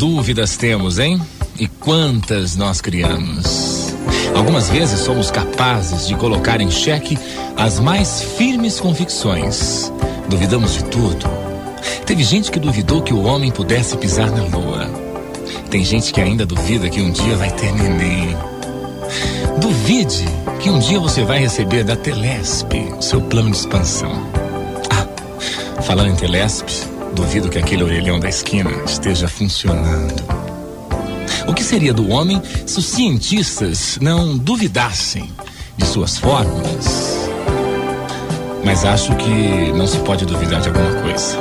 dúvidas temos, hein? E quantas nós criamos. Algumas vezes somos capazes de colocar em xeque as mais firmes convicções. Duvidamos de tudo. Teve gente que duvidou que o homem pudesse pisar na lua. Tem gente que ainda duvida que um dia vai ter neném. Duvide que um dia você vai receber da Telesp seu plano de expansão. Ah, falando em Telesp, duvido que aquele orelhão da esquina esteja funcionando. O que seria do homem se os cientistas não duvidassem de suas fórmulas? Mas acho que não se pode duvidar de alguma coisa.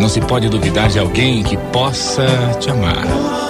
Não se pode duvidar de alguém que possa te amar.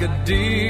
like a deer.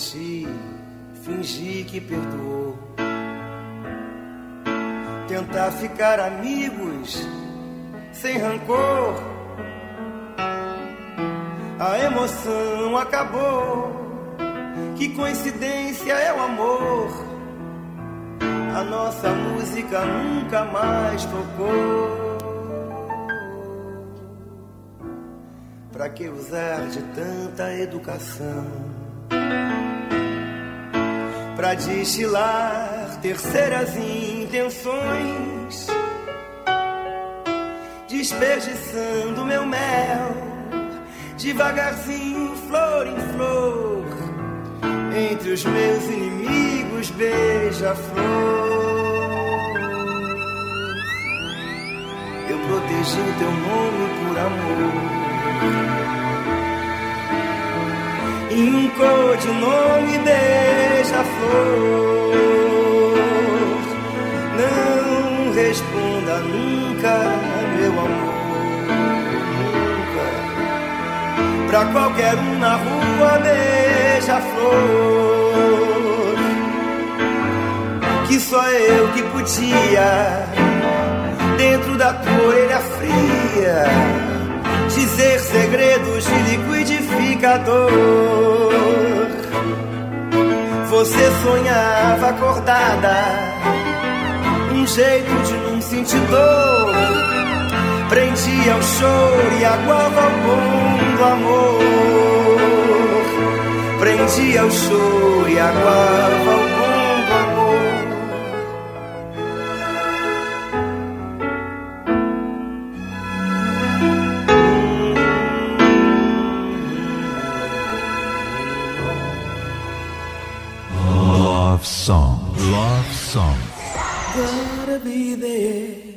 Fingir que perdoou. Tentar ficar amigos sem rancor. A emoção acabou. Que coincidência é o amor. A nossa música nunca mais tocou. Pra que usar de tanta educação? para destilar terceiras intenções, desperdiçando meu mel, devagarzinho, flor em flor, entre os meus inimigos, beija-flor. Eu protegi o teu nome por amor. E um codinome beija-flor. Não responda nunca, meu amor. Nunca. Pra qualquer um na rua, beija-flor. Que só eu que podia, dentro da tua orelha fria, dizer segredos de Você sonhava acordada, um jeito de não sentir dor. Prendia o choro e aguava o bom do amor. Prendia o choro e aguava o bom be there.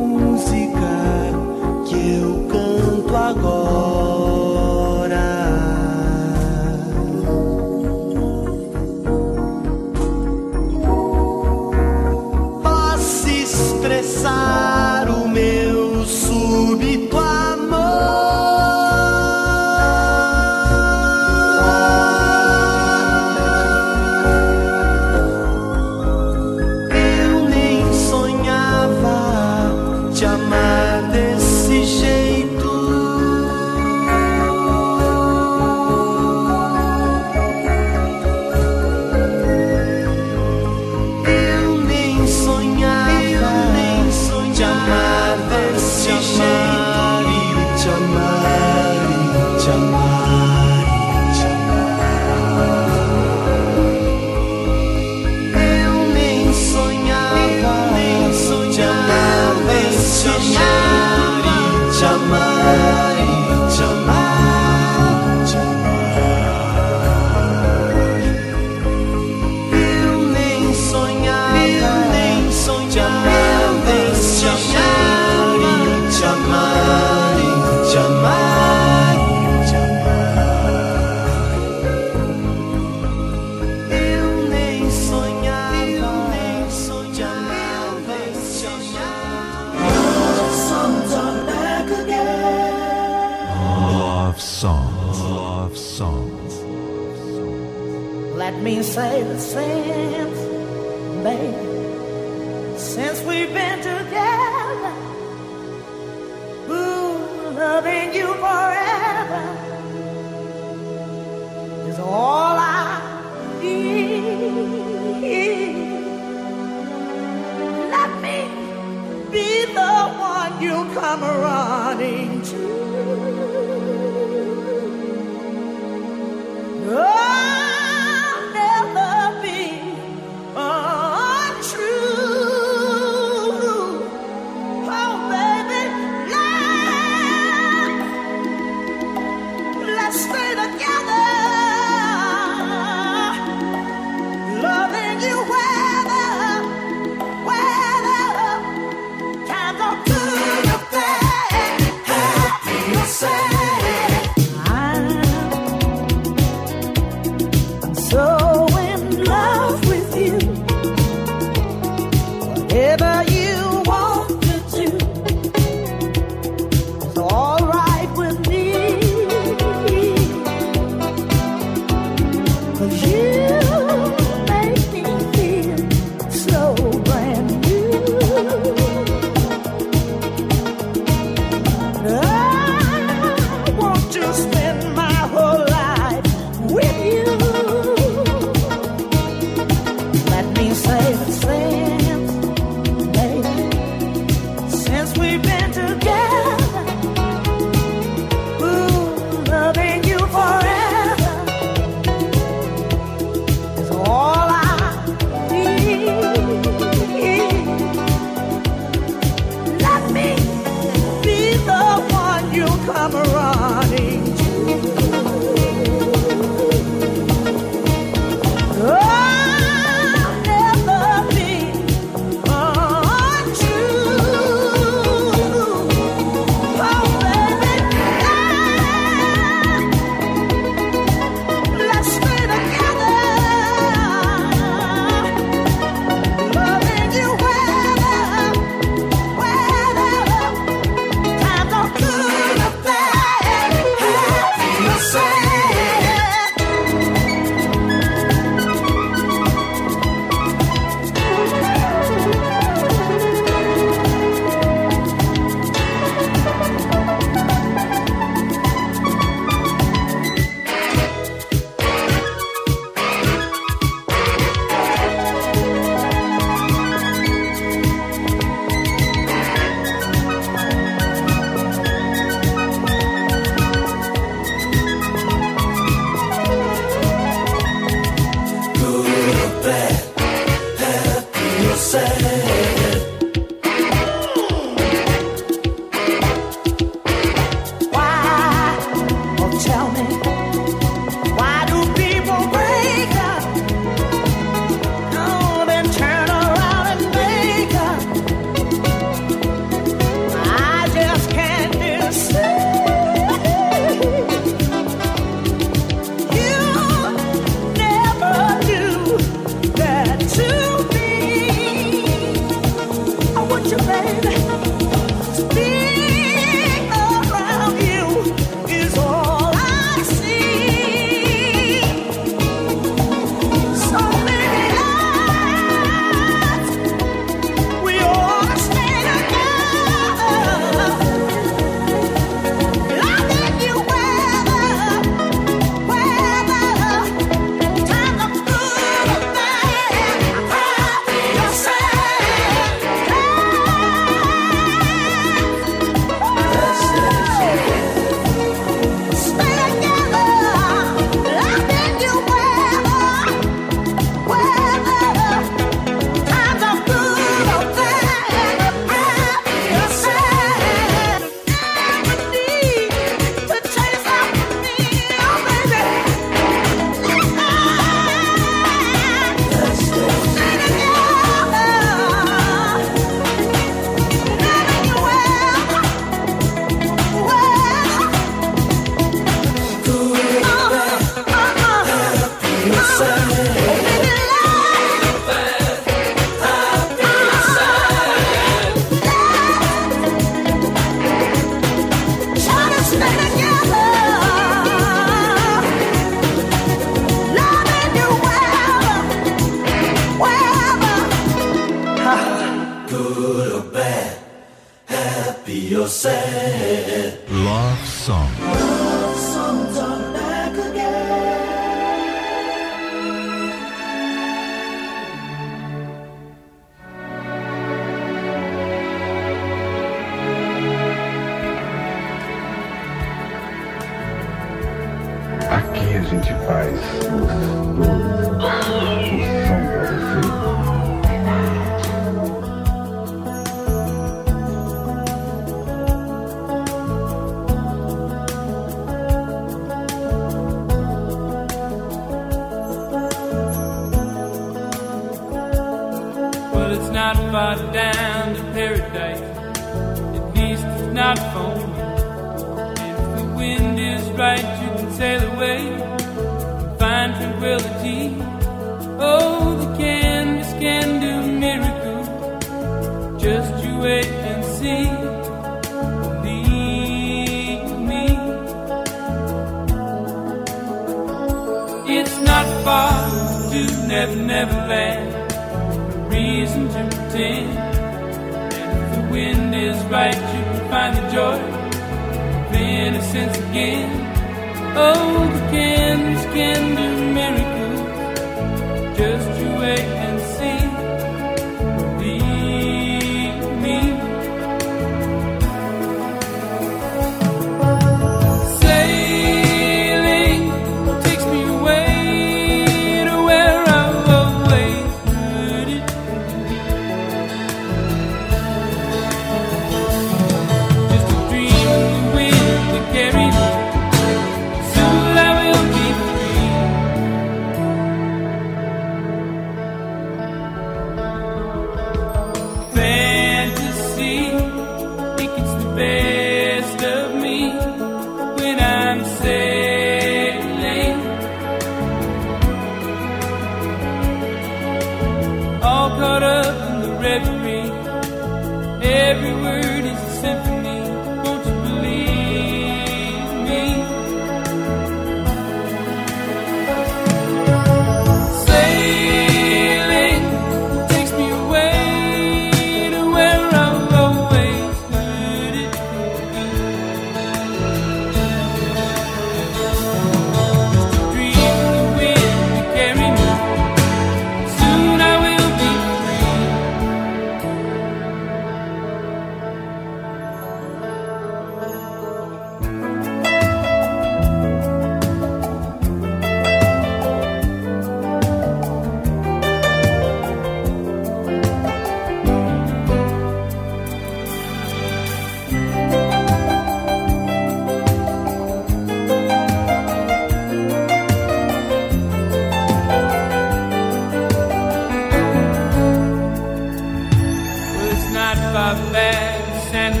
not for bad Santa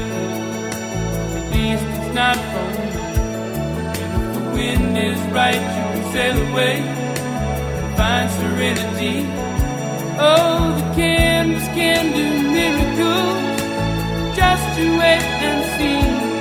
At least it's not for me. If the wind is right, you can sail away and find serenity. Oh, the canvas can do miracles. Just you wait and see.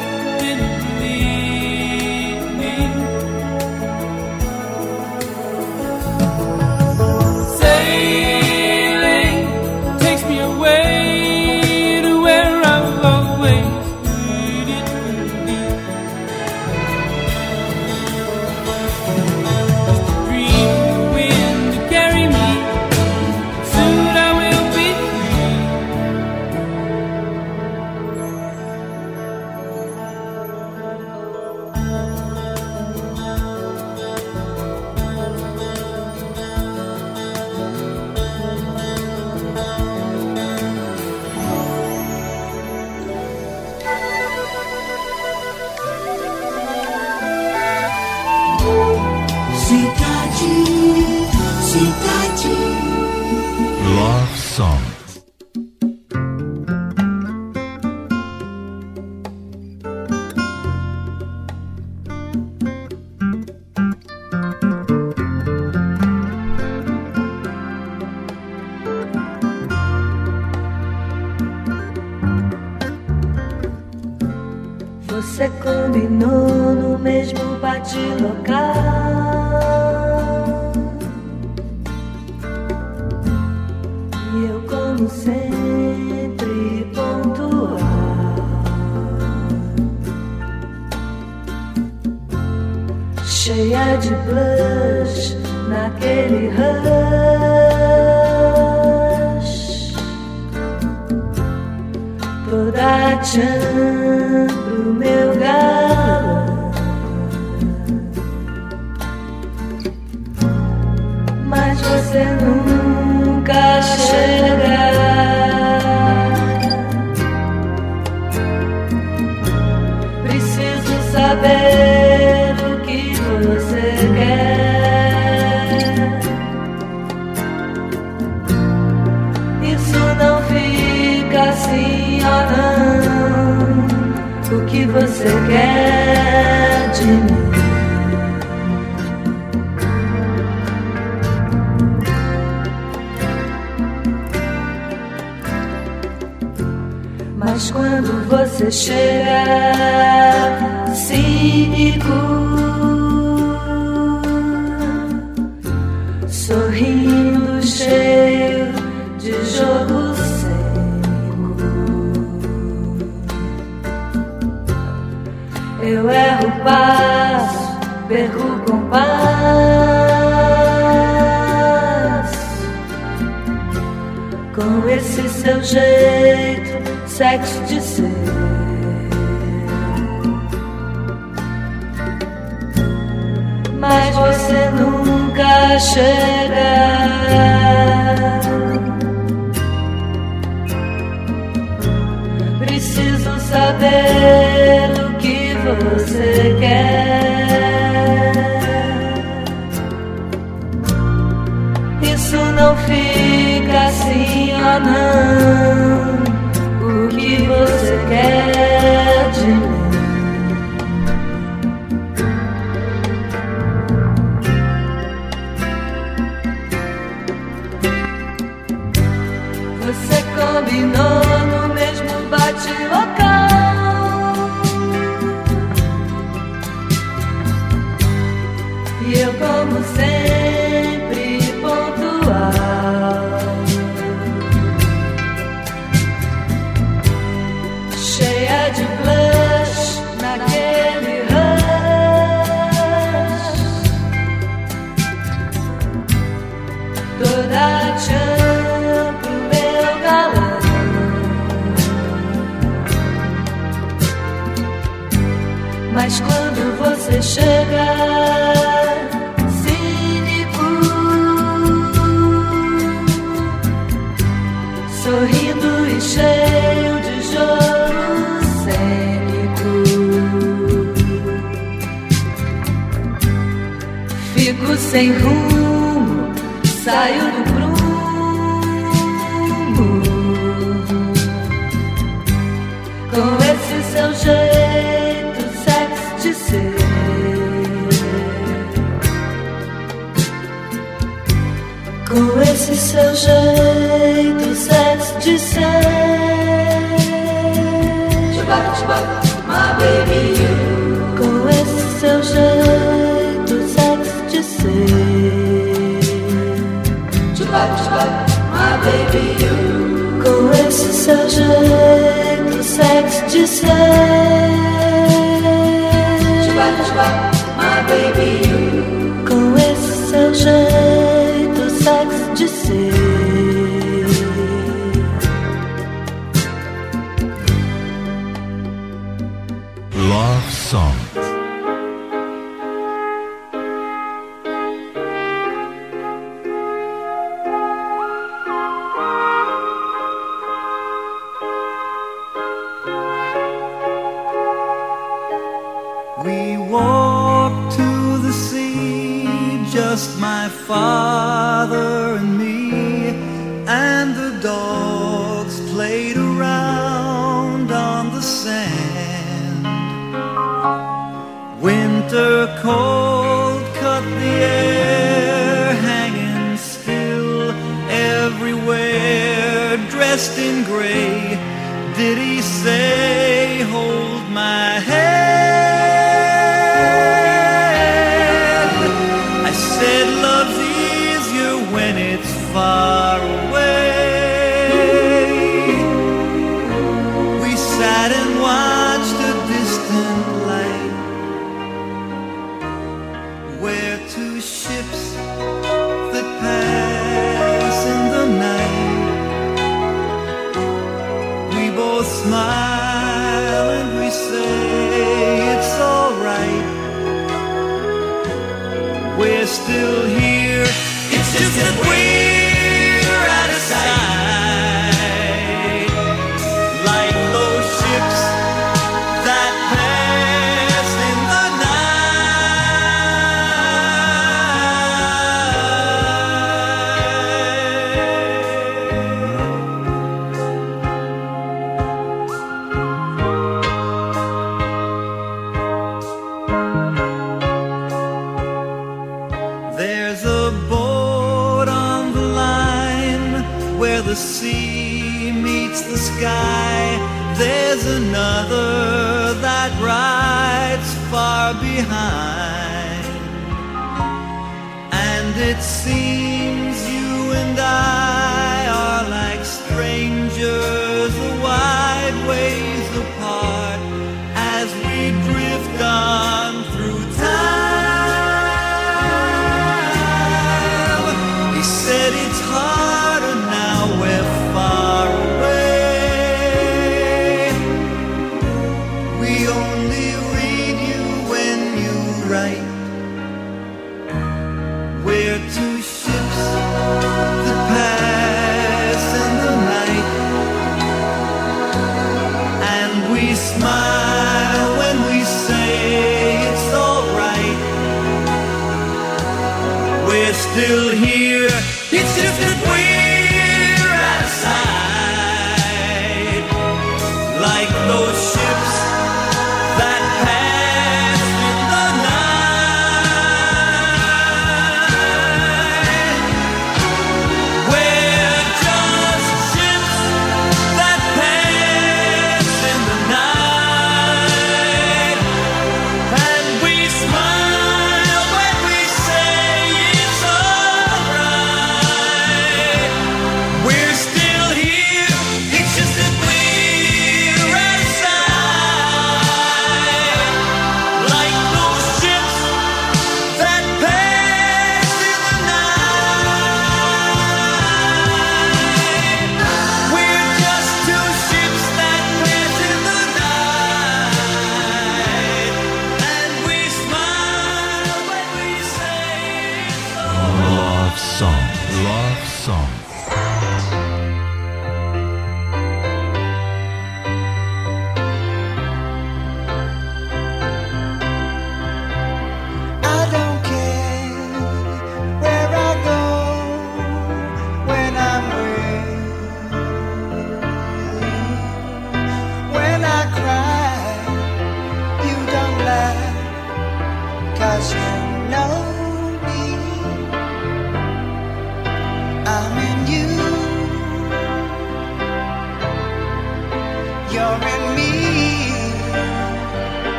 Sexy de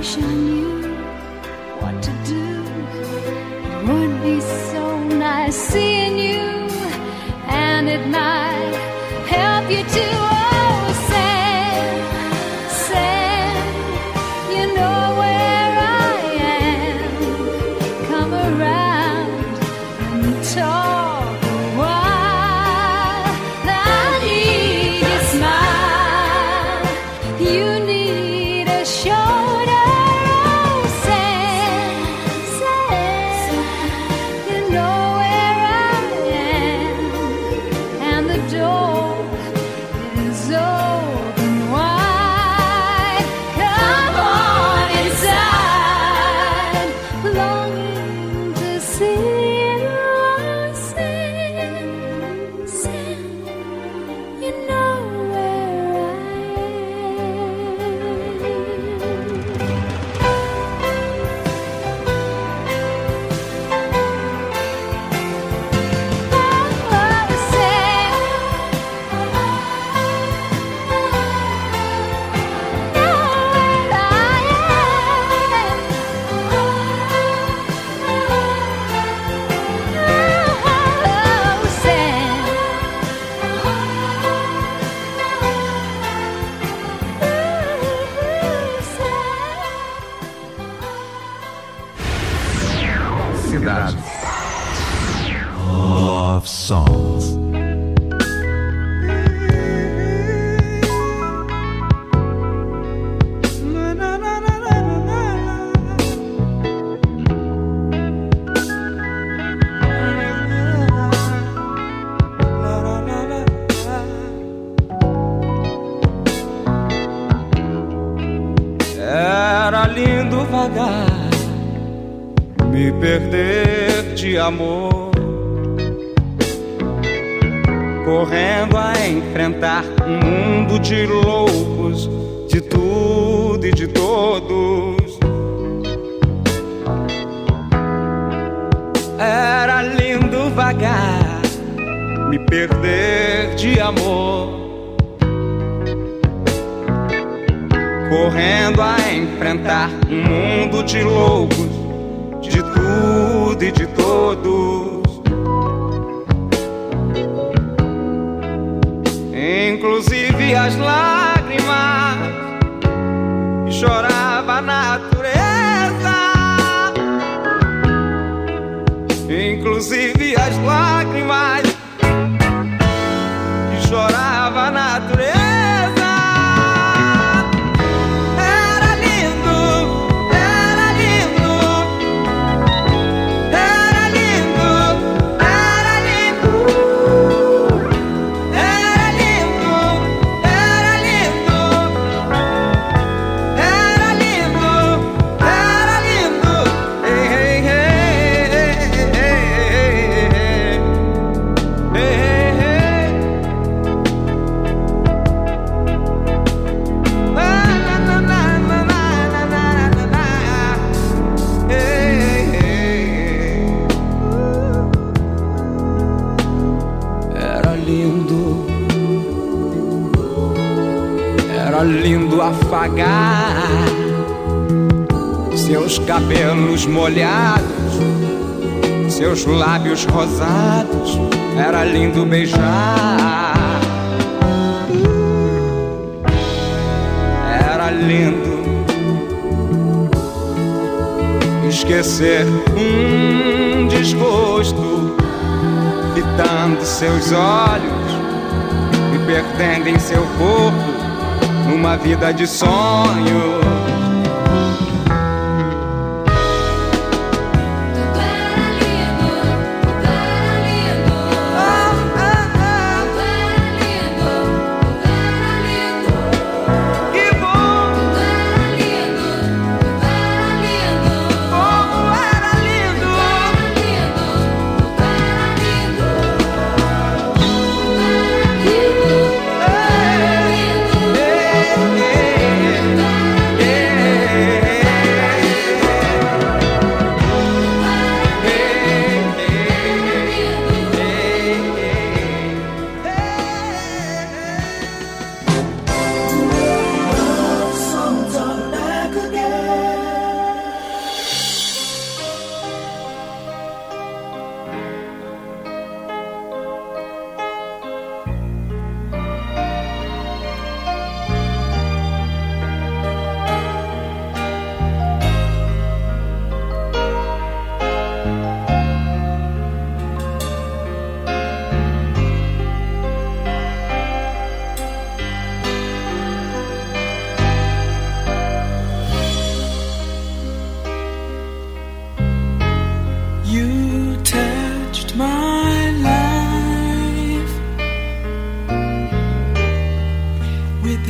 wish I knew what to do. It would be so nice seeing you, and it might.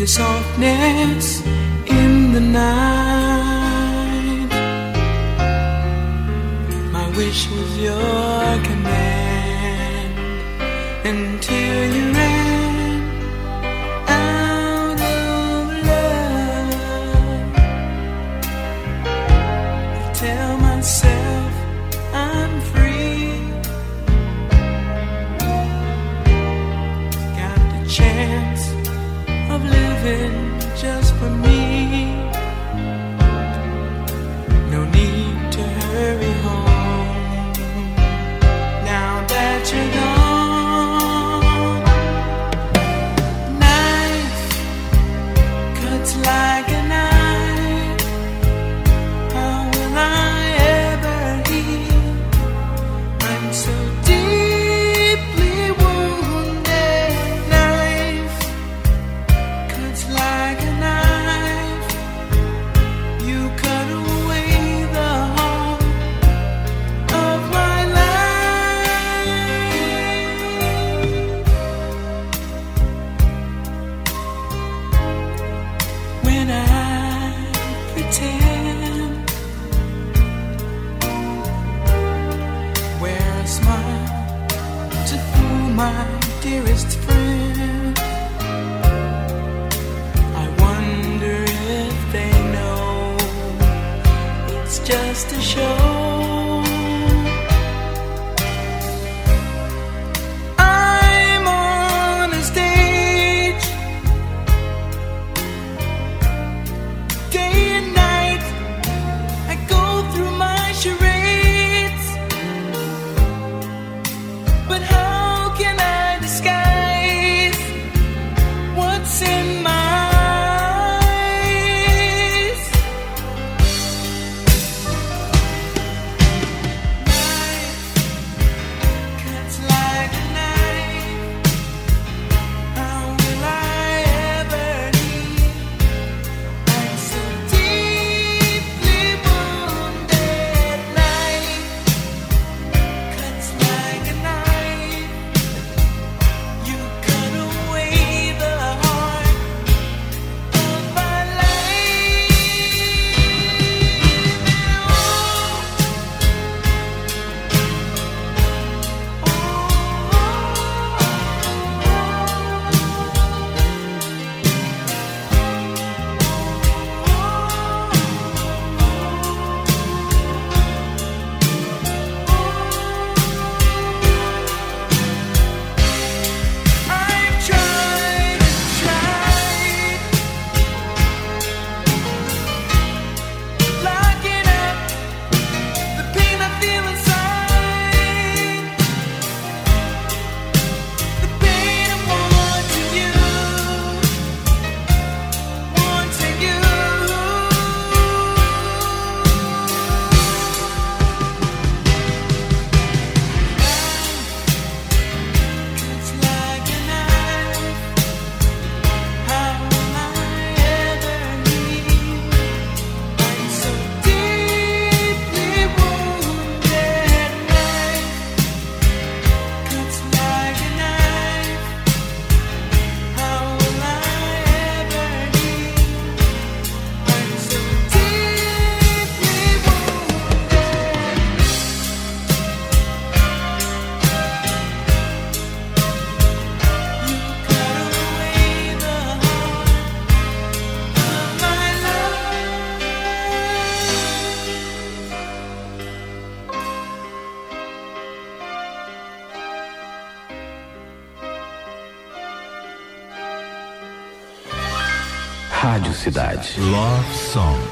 your softness in the night. My wish was your command until you. living cidade. Love Song.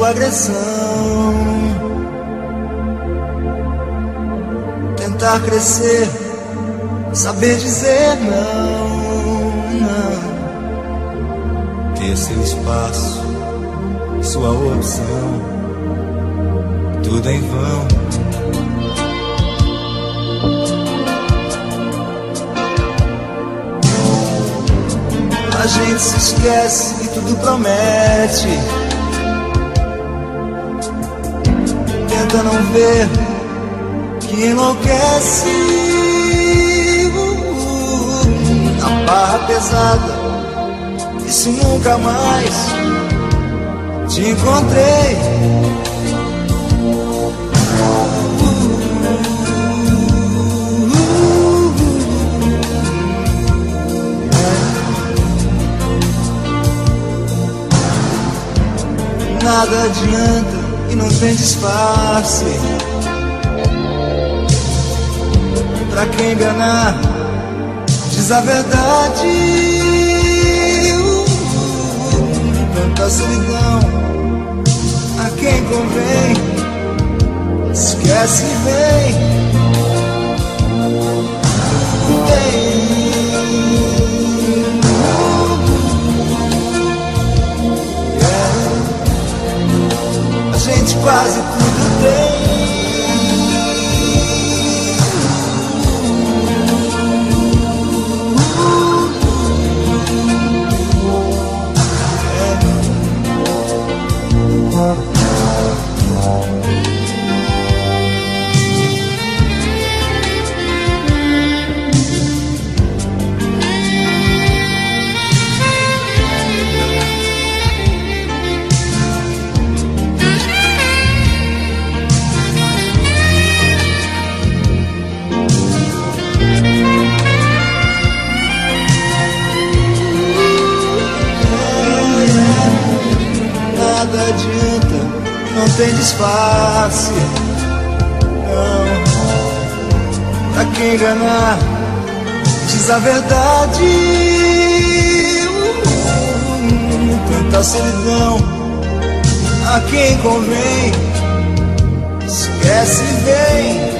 sua agressão. Tentar crescer, saber dizer não, não. Ter seu espaço, sua opção, tudo em vão. A gente se esquece e tudo promete. Tenta não ver que enlouquece. A barra pesada, e se nunca mais te encontrei. Nada adianta não tem disfarce. Pra quem enganar Diz a verdade. Tanta solidão A quem convém Esquece e vem quase tudo tem. Tem disfarce. Não, pra quem enganar, diz a verdade. Tanta solidão, a quem convém, esquece e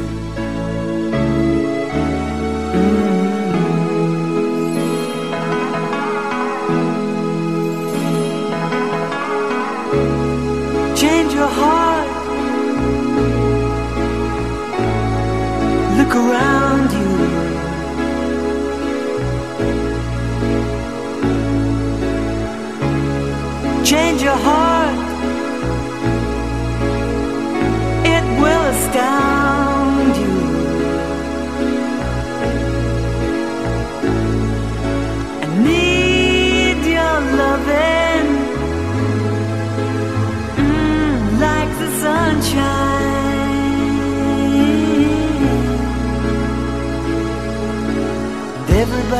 look around you. Change your heart. It will astound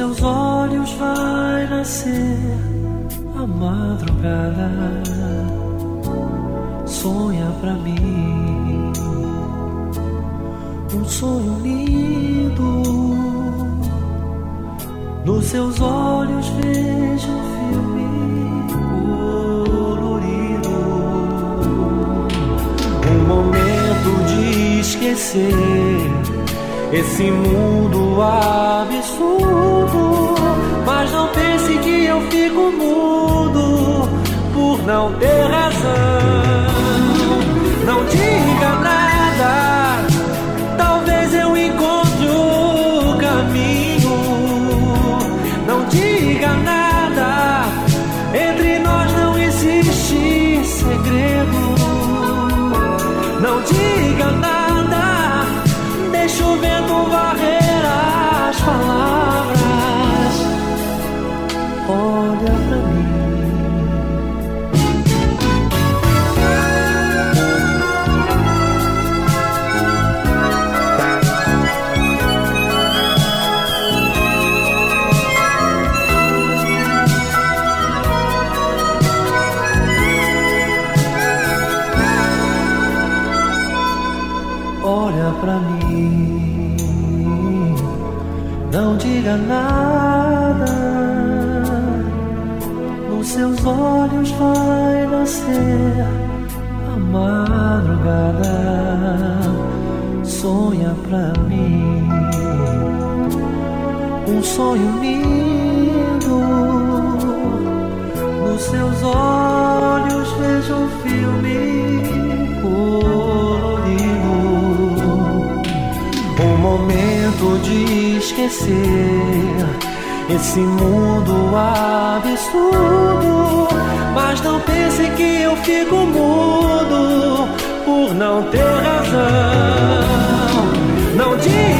Seus olhos vai nascer a madrugada. Sonha pra mim um sonho lindo. Nos seus olhos vejo um filme colorido. Um momento de esquecer esse mundo absurdo. Mas não pense que eu fico mudo por não ter razão. enganada. Nos seus olhos vai nascer a madrugada. Sonha pra mim um sonho lindo. Nos seus olhos vejo um filme colorido. Um momento de esquecer esse mundo absurdo. Mas não pense que eu fico mudo por não ter razão. Não diga.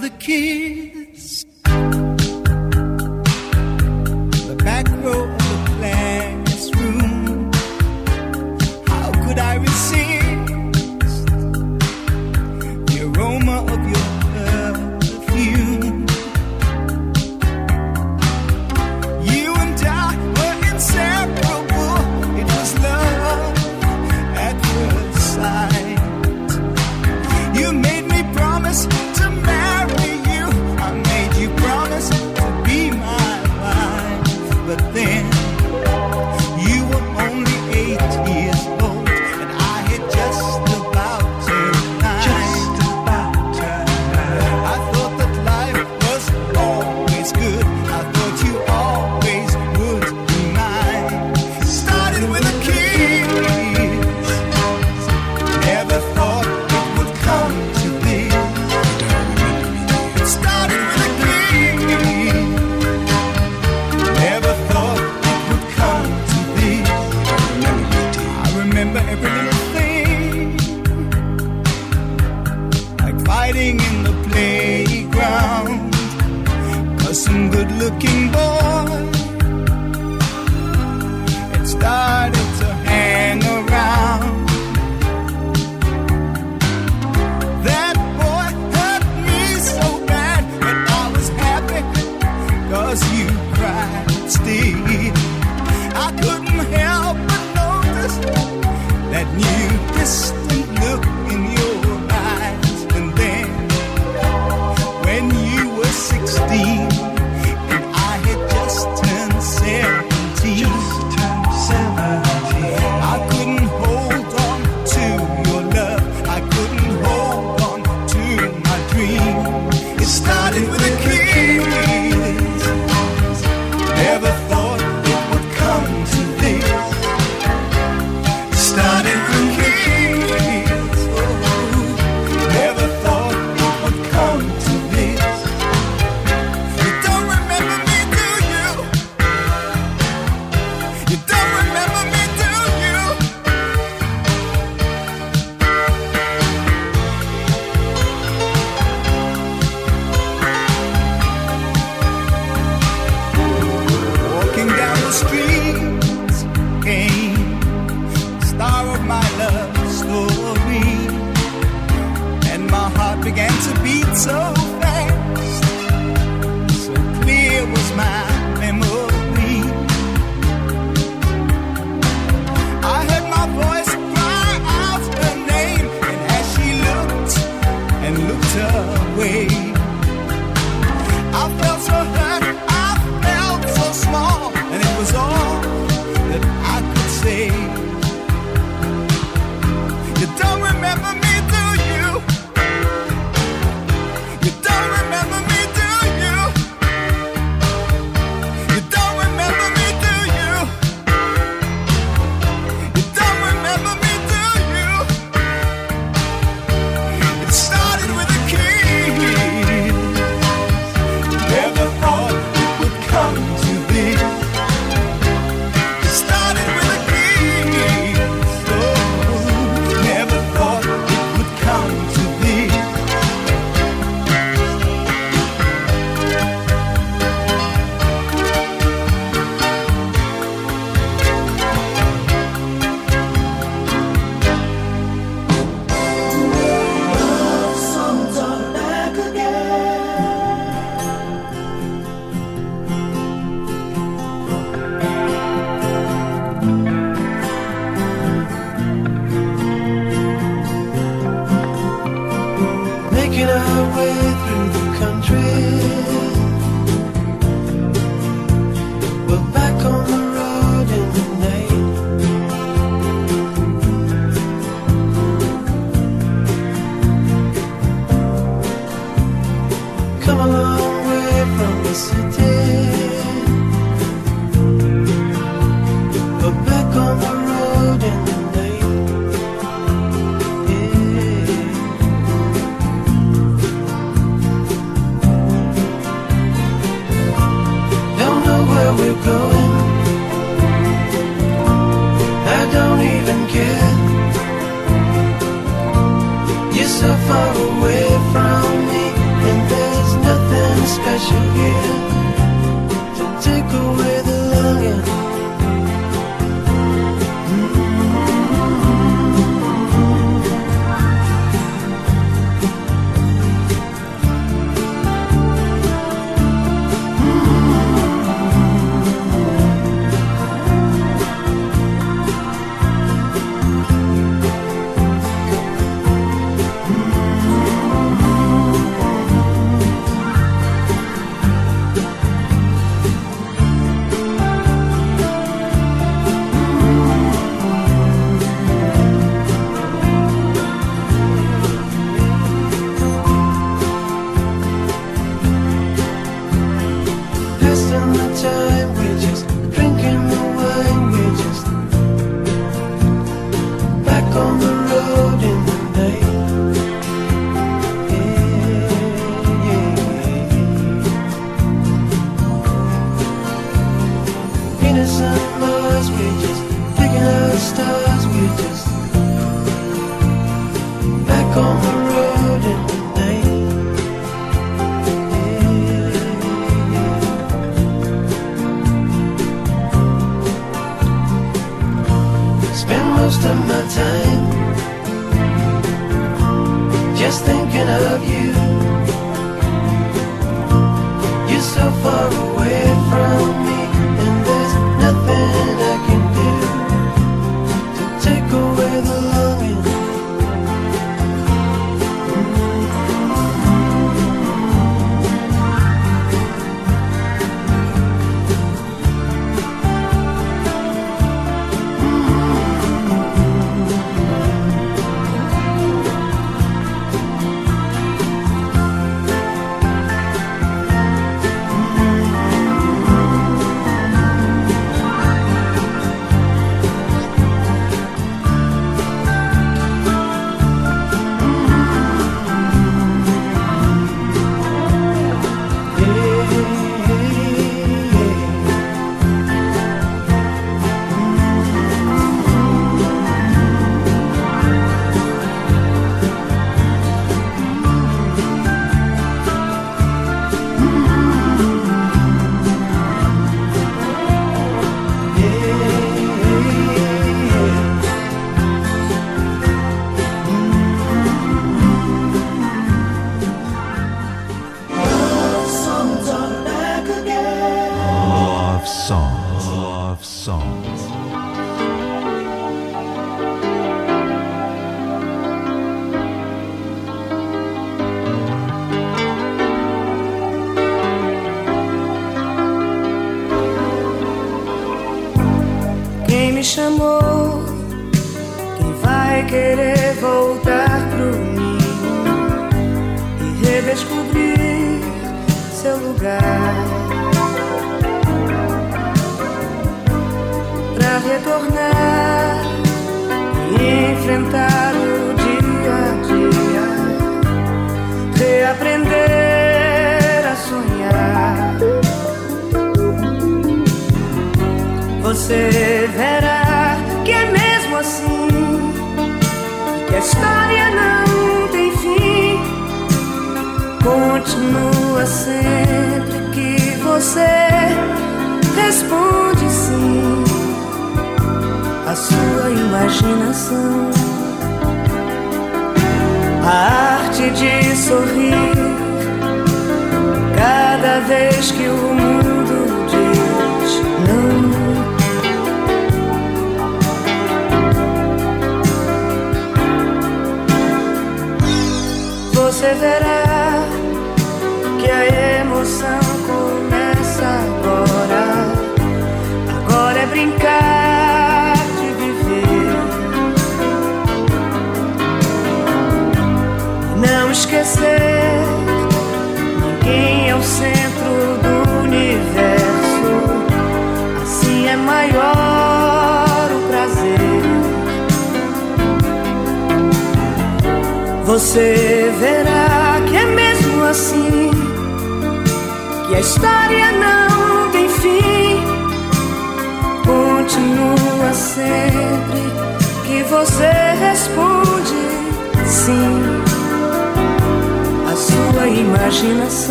the key.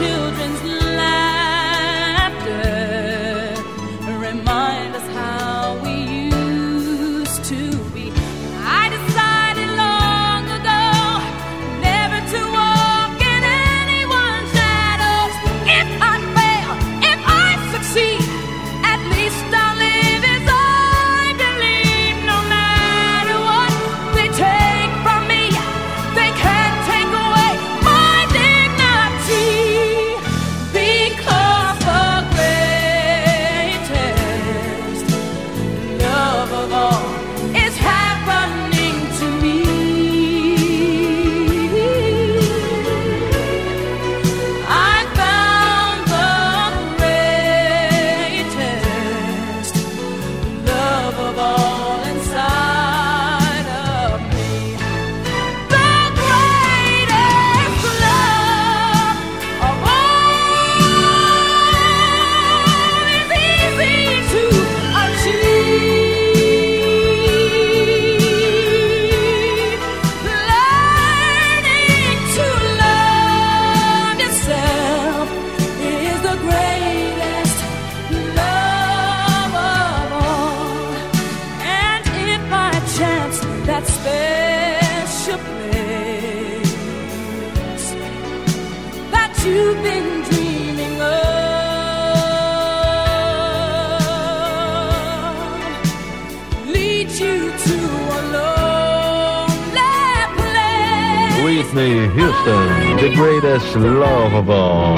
children's Just Lovable.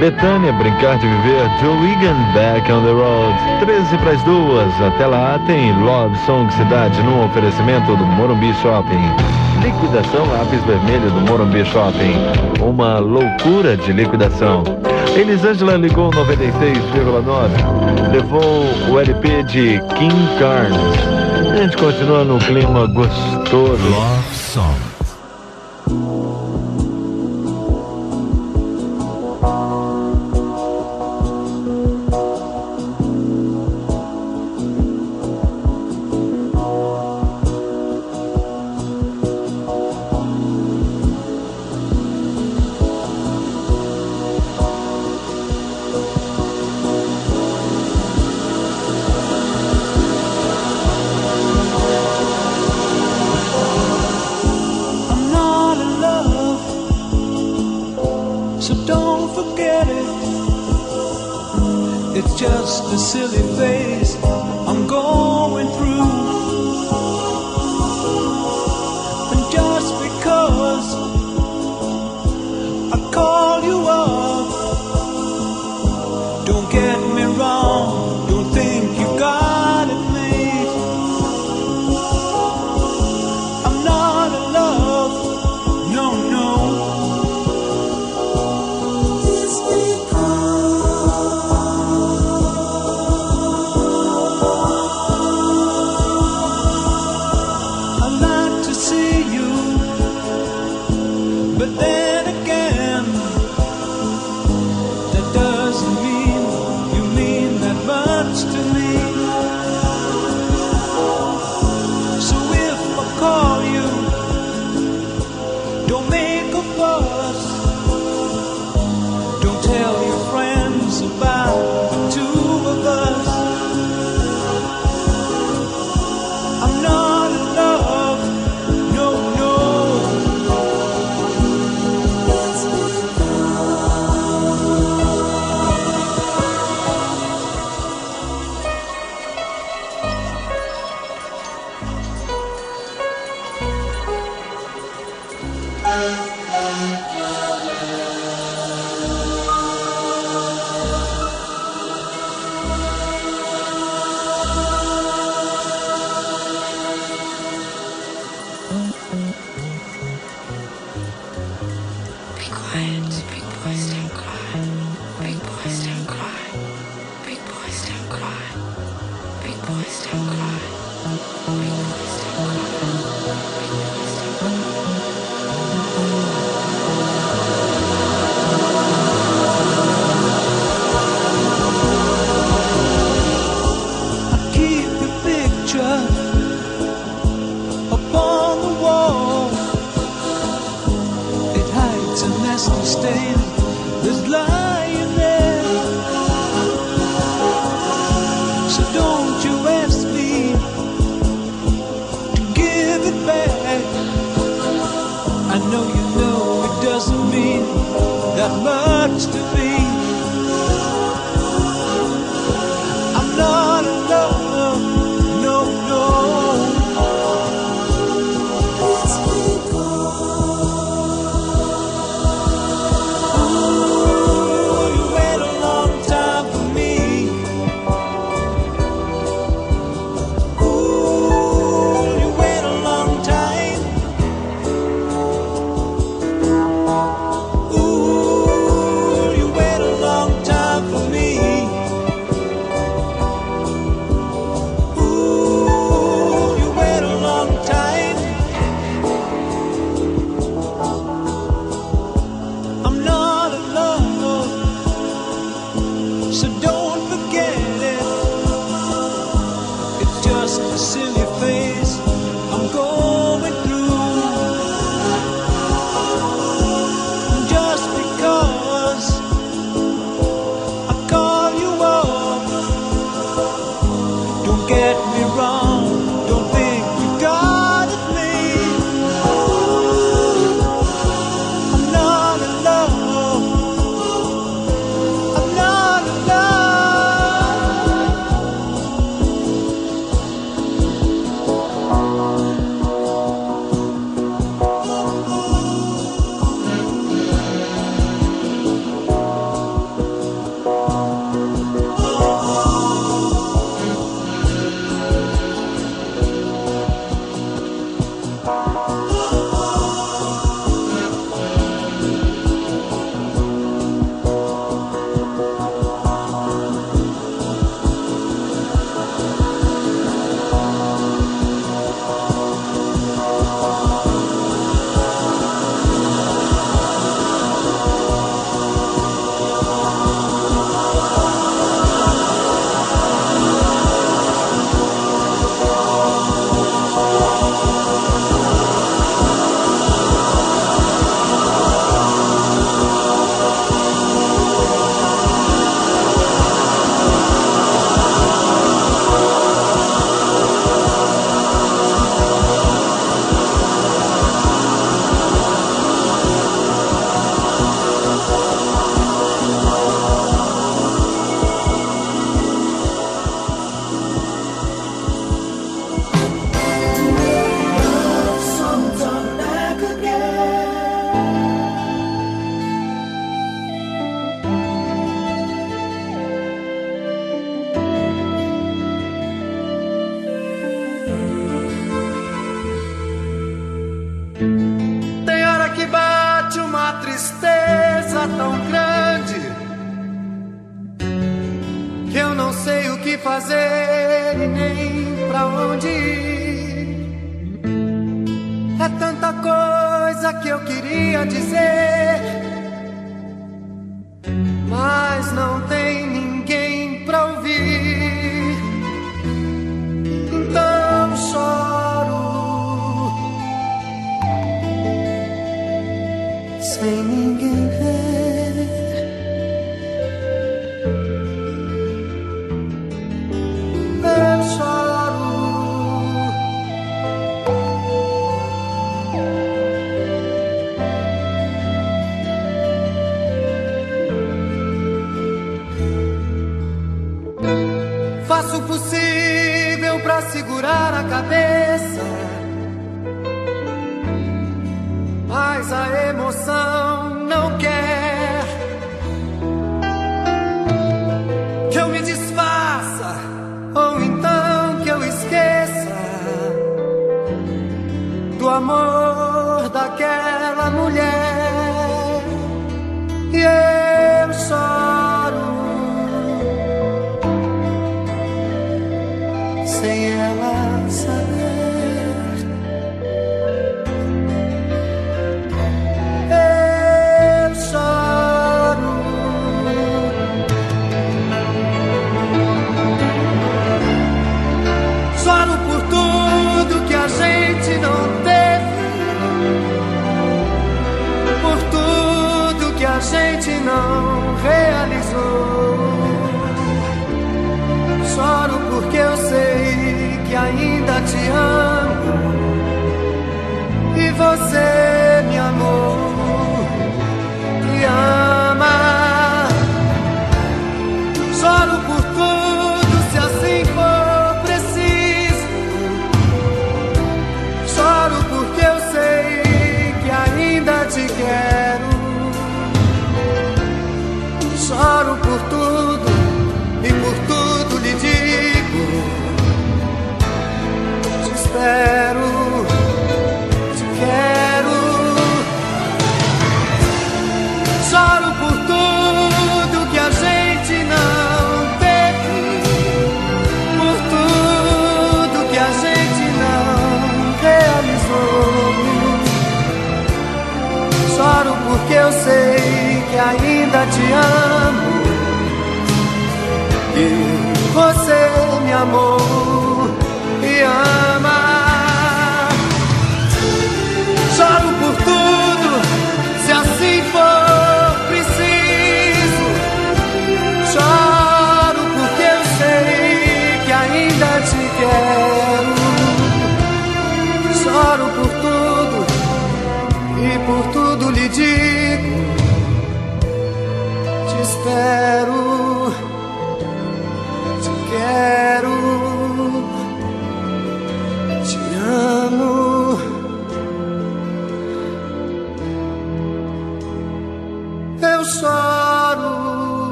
Betânia, Brincar de Viver, Joe Egan, Back on the Road. 13 para as duas. Até lá tem Love Song Cidade no oferecimento do Morumbi Shopping. Liquidação Lápis Vermelho do Morumbi Shopping. Uma loucura de liquidação. Elisângela ligou 96,9. Levou o LP de King Carnes. A gente continua no clima gostoso. Love Song.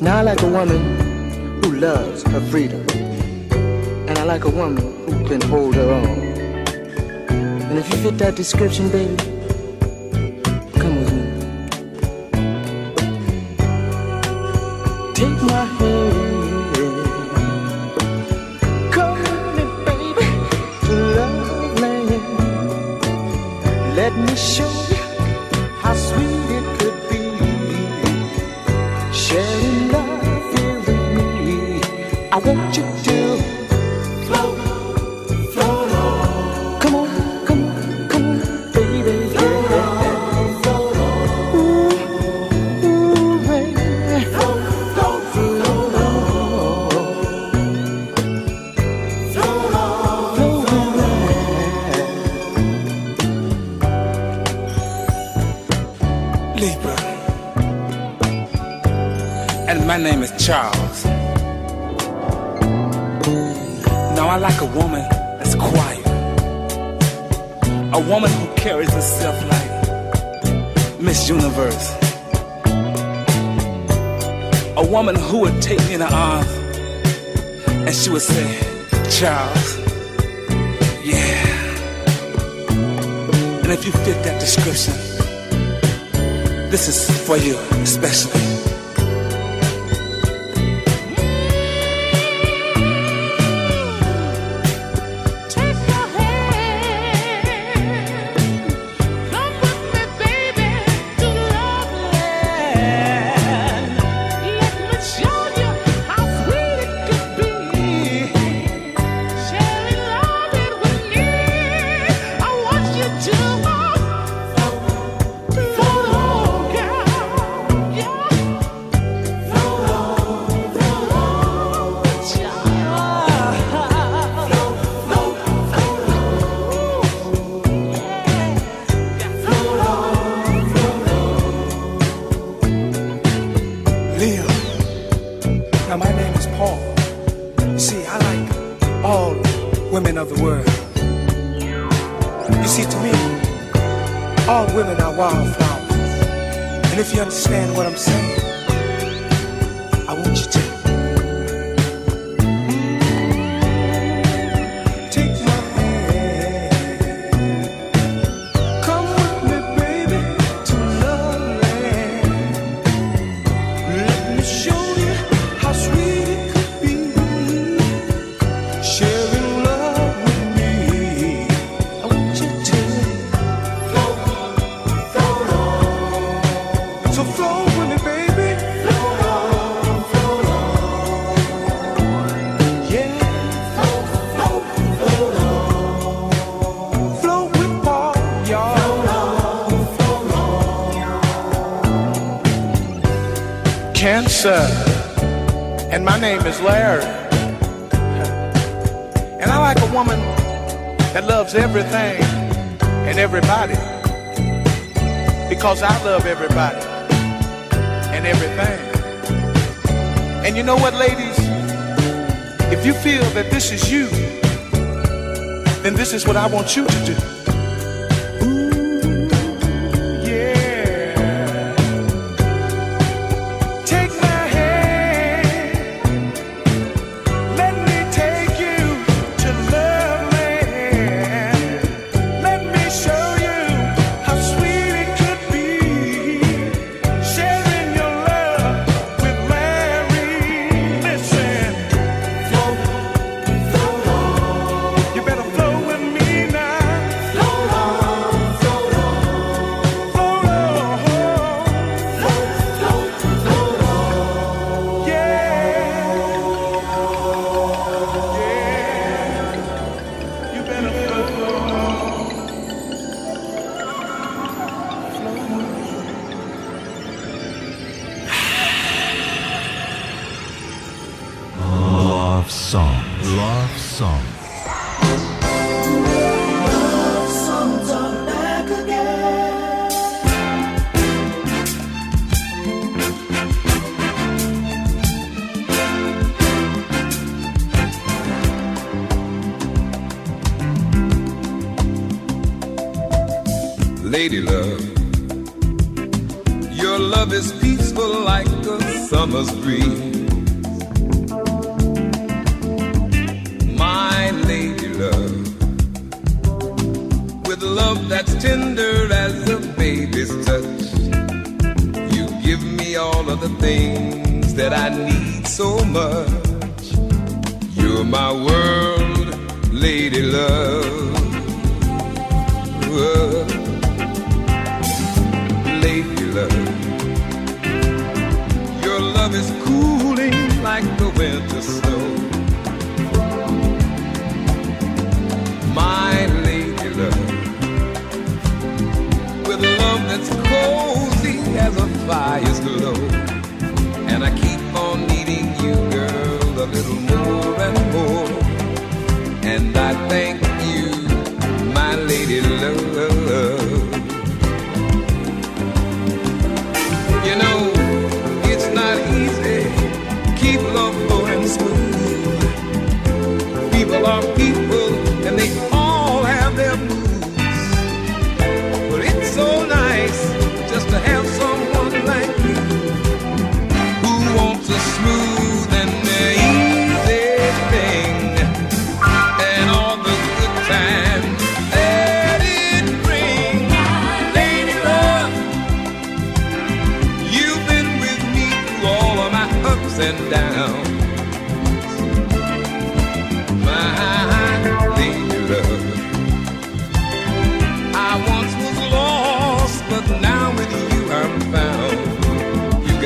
Now I like a woman who loves her freedom. And I like a woman who can hold her own. And if you fit that description, baby, Charles. Now I like a woman that's quiet. A woman who carries herself like Miss Universe. A woman who would take me in her arms and she would say, Charles, yeah. And if you fit that description, this is for you especially. Is Larry. And I like a woman that loves everything and everybody. Because I love everybody and everything. And you know what, ladies? If you feel that this is you, then this is what I want you to do.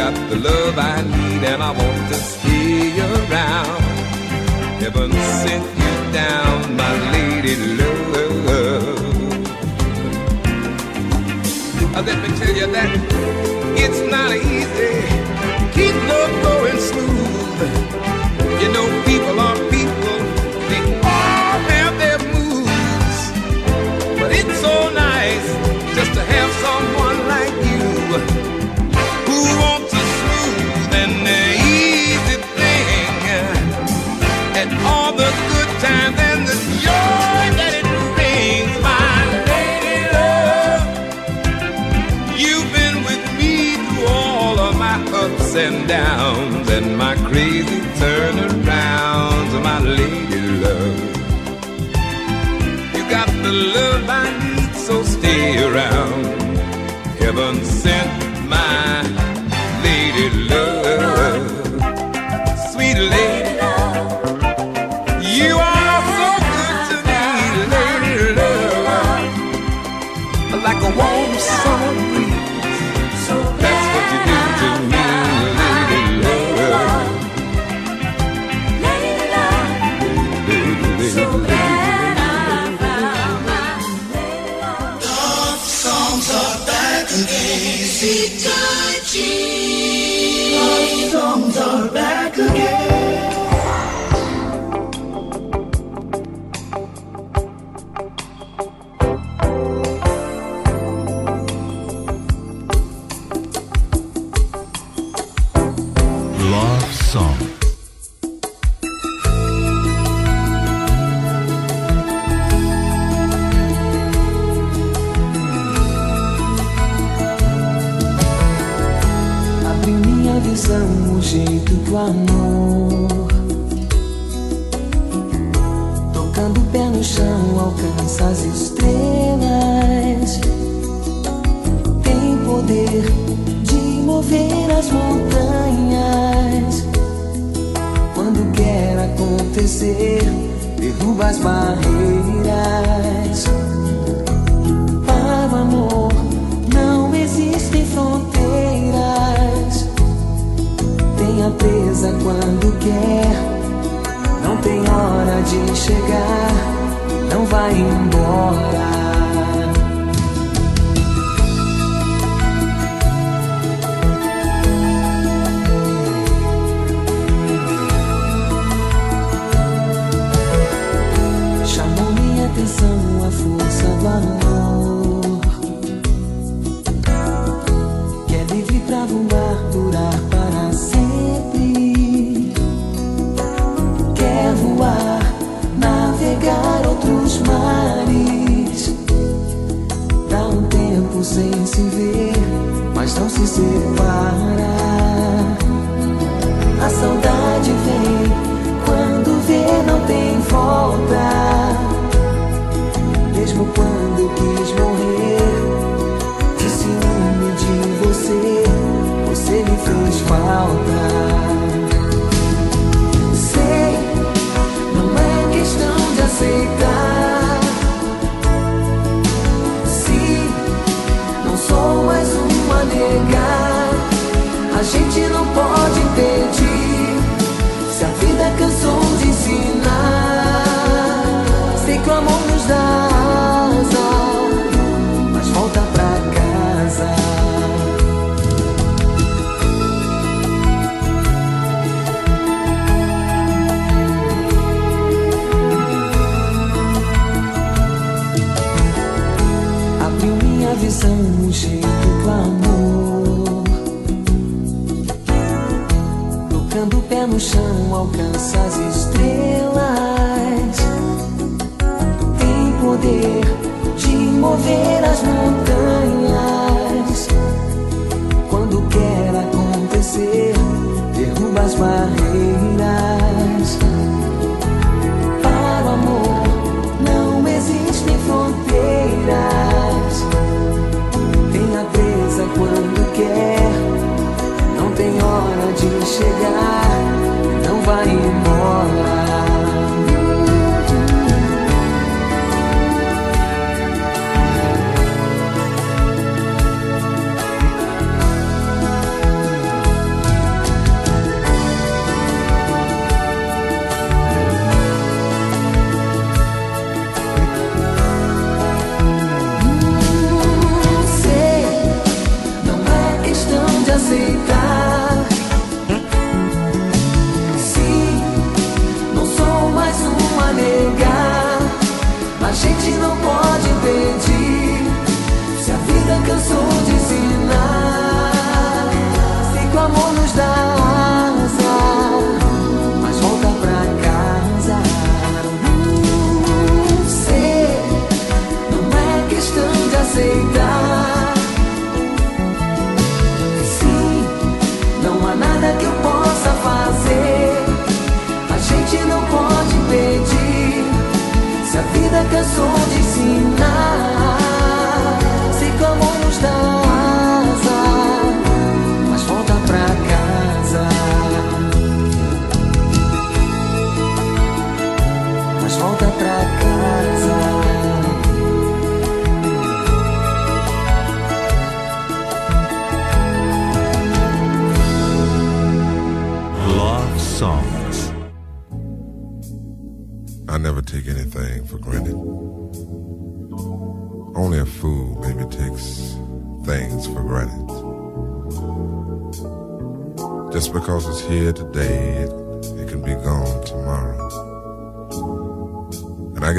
got the love I need and I want to stay around. Heaven sent you down, my lady love. Let me tell you that it's not easy. Keep love going smooth. You know people are. love I need, so stay around. Heaven sent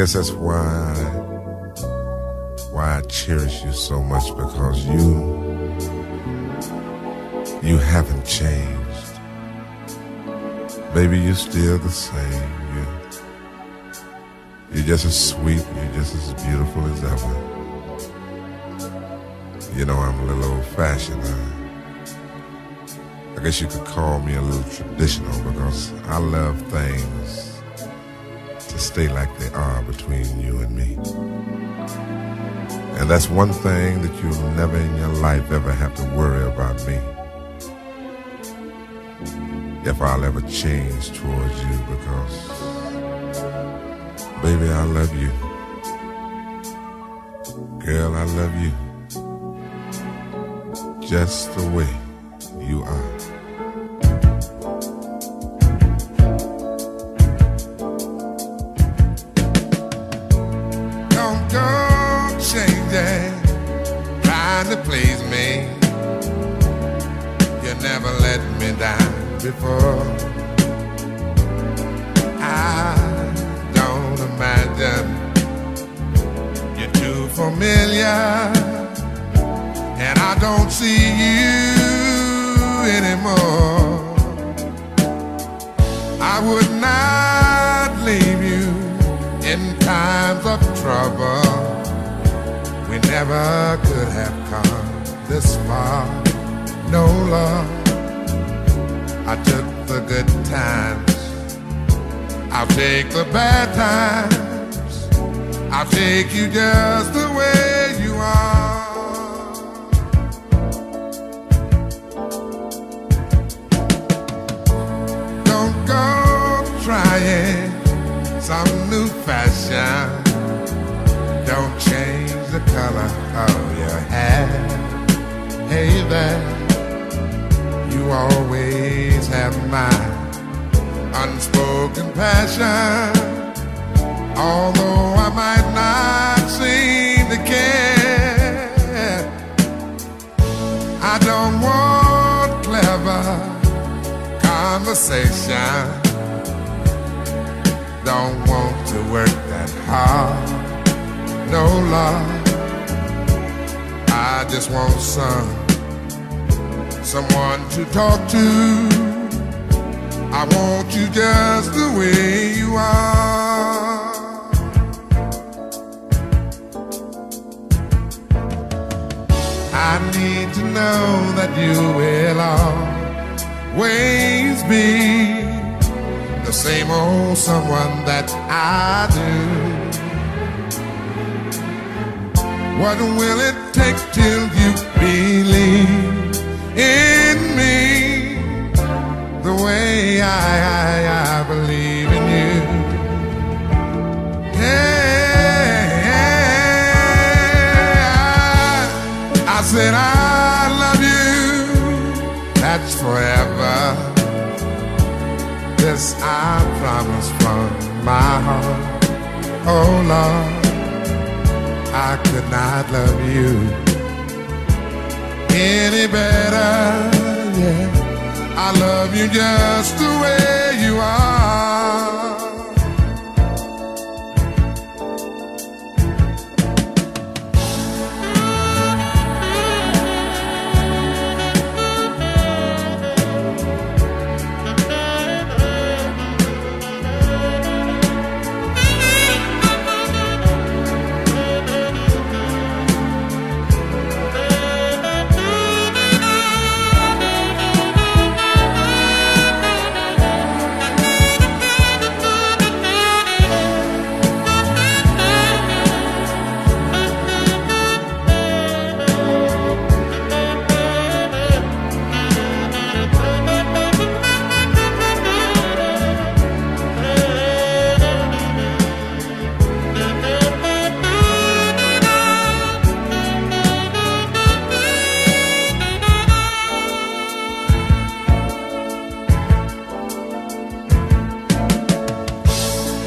guess that's why why I cherish you so much because you you haven't changed. Baby, you're still the same. You you're just as sweet. You're just as beautiful as ever. You know I'm a little old-fashioned. I, I guess you could call me a little traditional because I love things stay like they are between you and me. And that's one thing that you'll never in your life ever have to worry about me. If I'll ever change towards you because, baby, I love you. Girl, I love you. Just the way you are.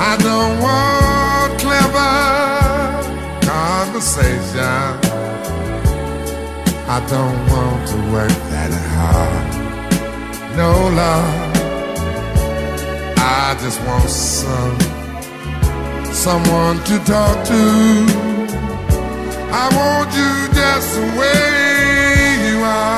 I don't want clever conversation. I don't want to work that hard. No love. I just want some someone to talk to. I want you just the way you are.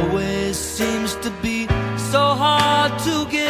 Always seems to be so hard to give.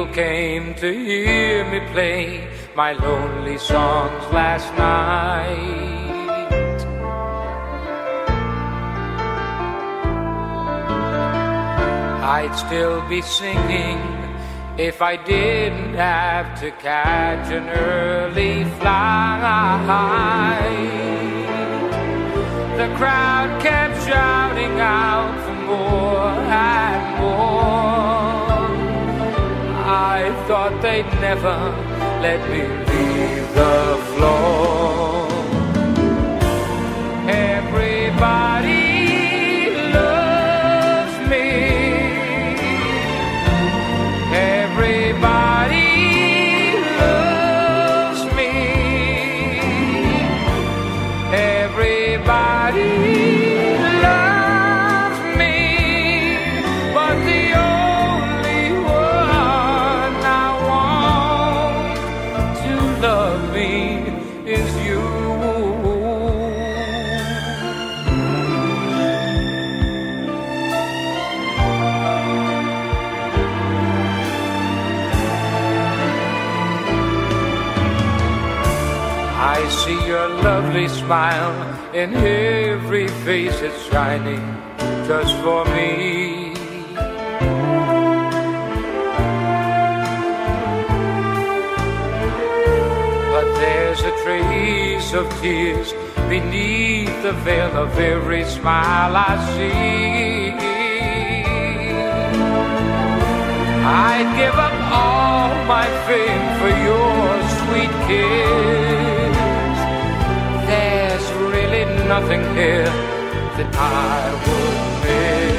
People came to hear me play my lonely songs last night. I'd still be singing if I didn't have to catch an early flight. The crowd kept shouting out thought they'd never let me leave the smile in every face that's shining just for me. But there's a trace of tears beneath the veil of every smile I see. I'd give up all my fame for your sweet kiss. Nothing here that I would miss.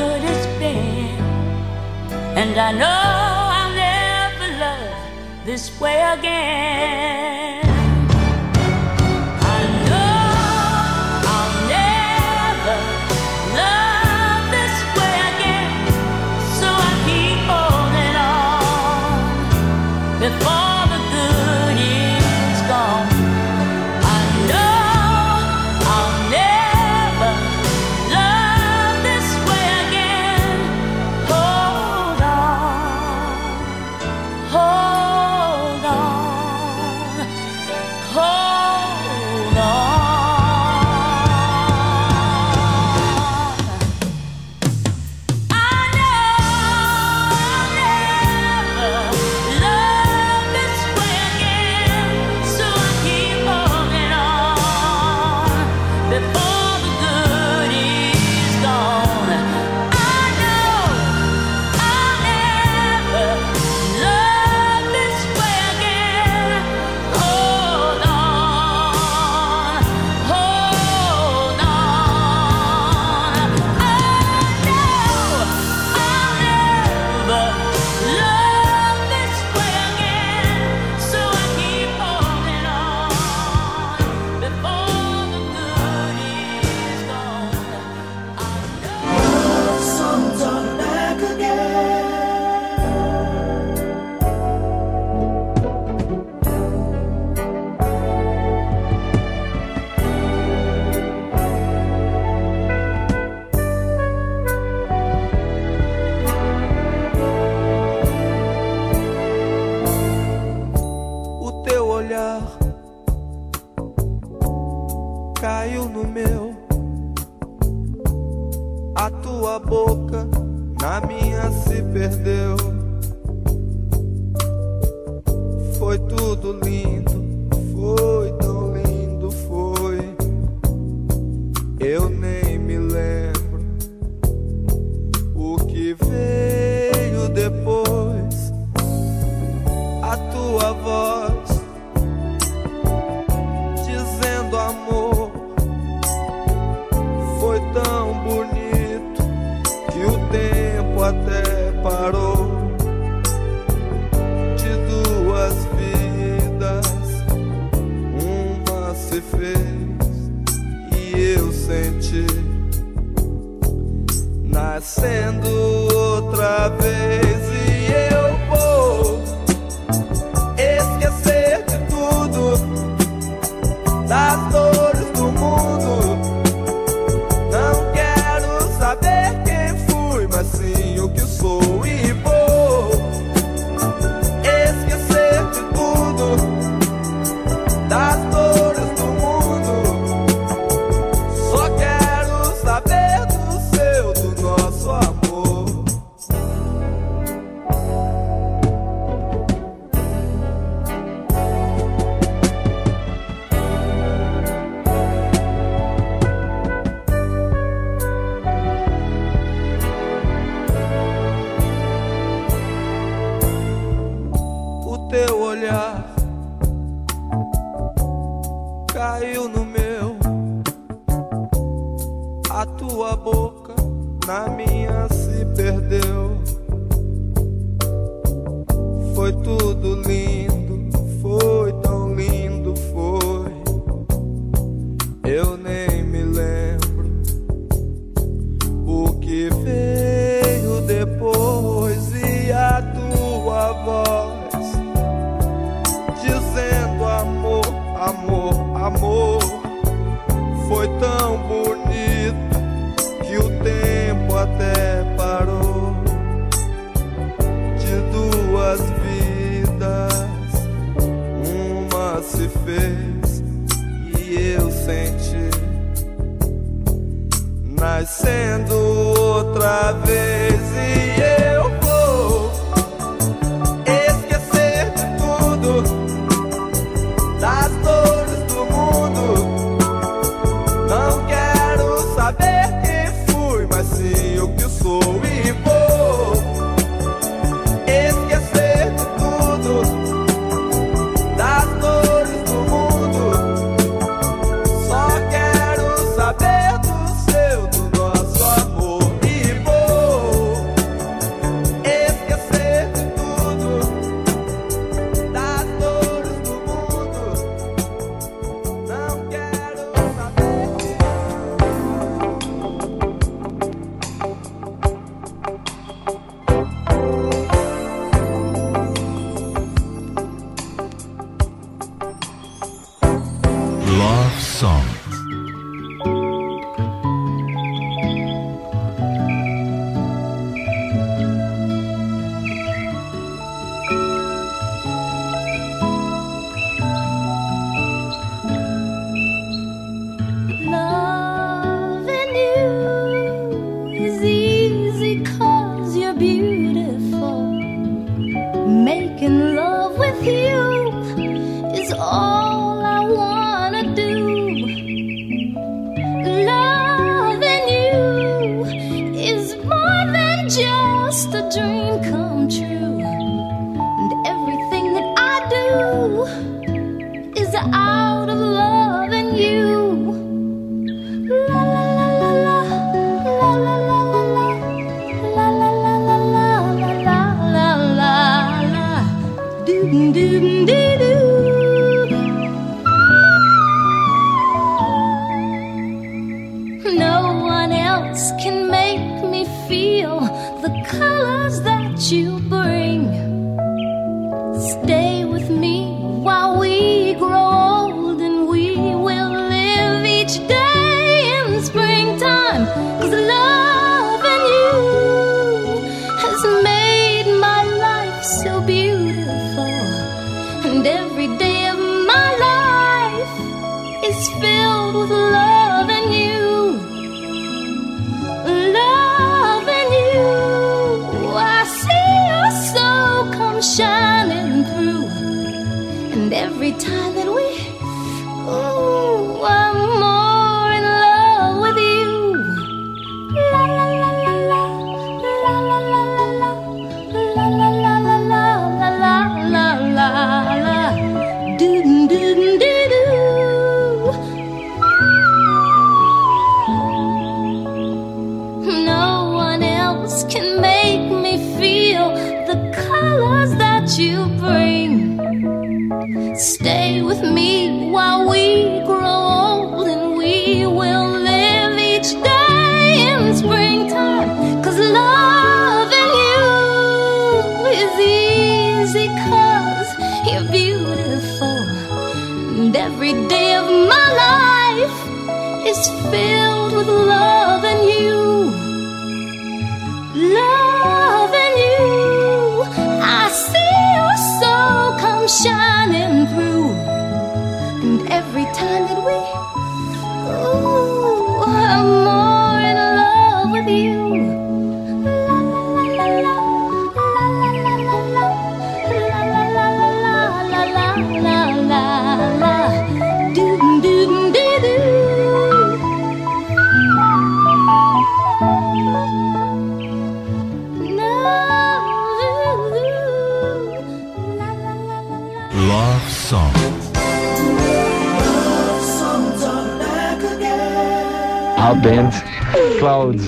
good it's been. And I know I'll never love this way again.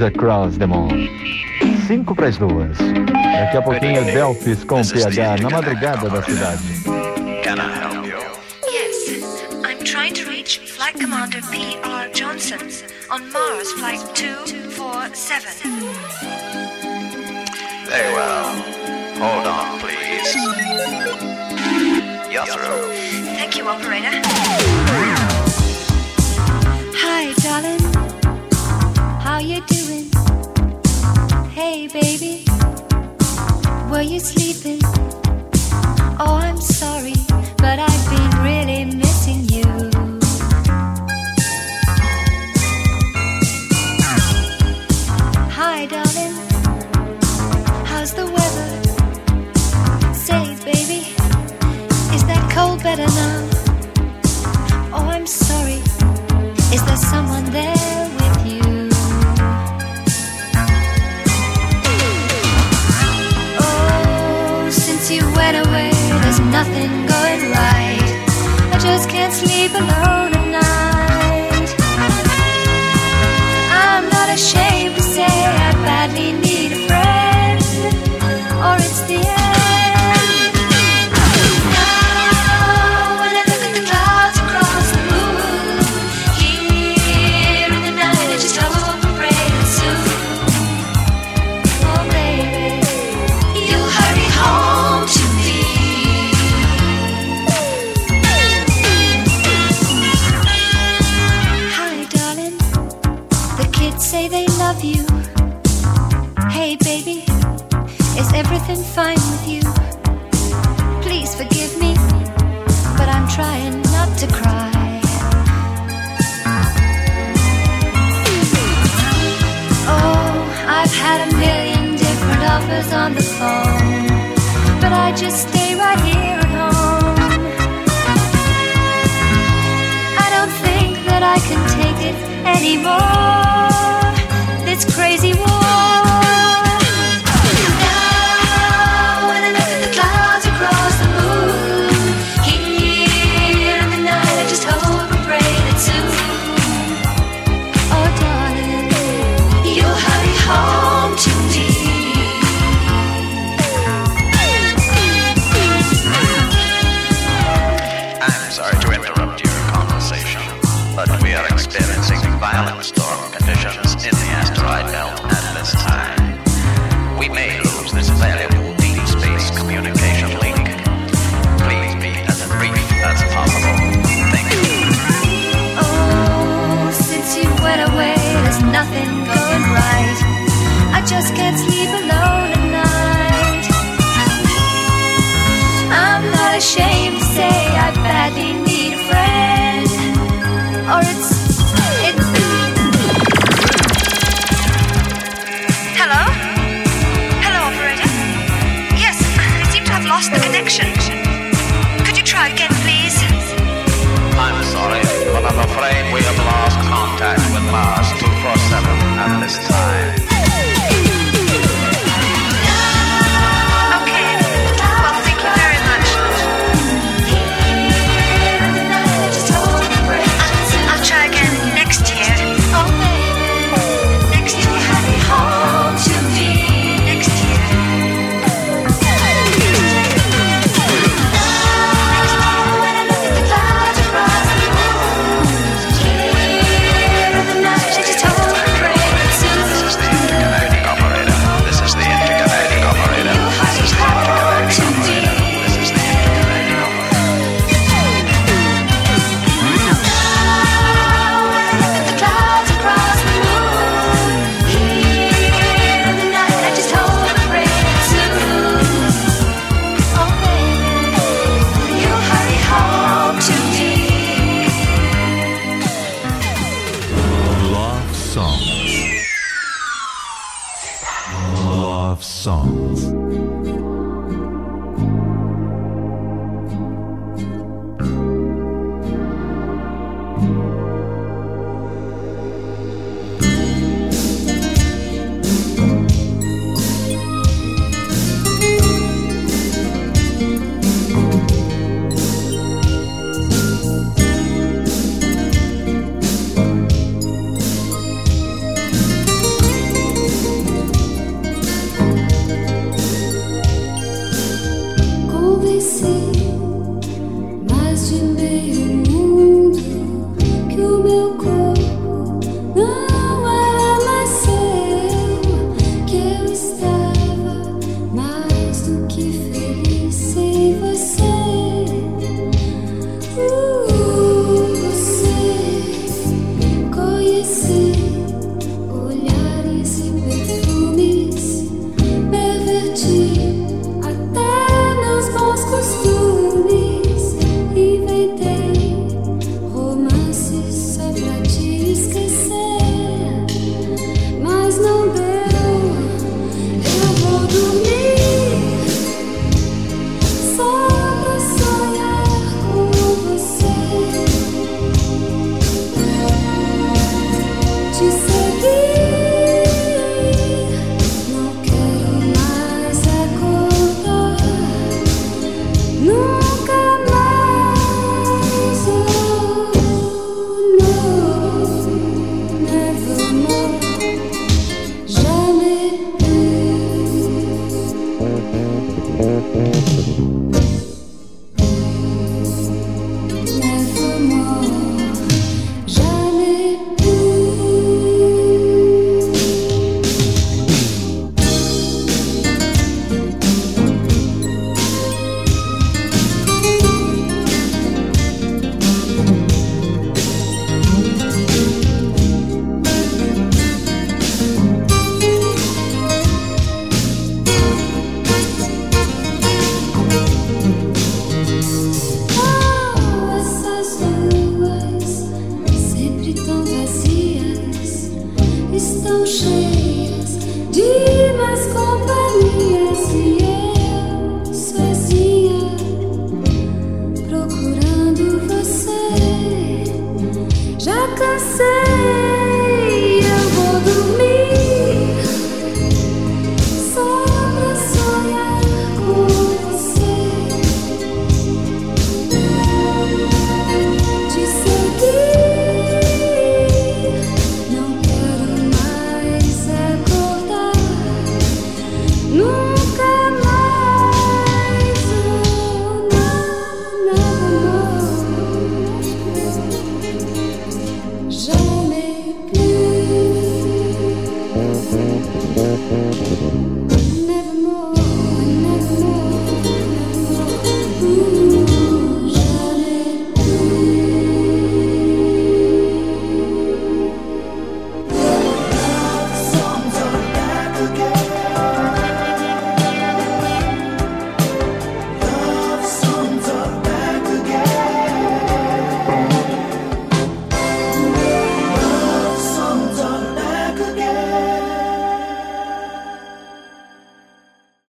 across the moon. 5 para as duas. Daqui a pouquinho, Delfis com PH na madrugada da cidade. Sorry to interrupt your conversation, but we are experiencing violence.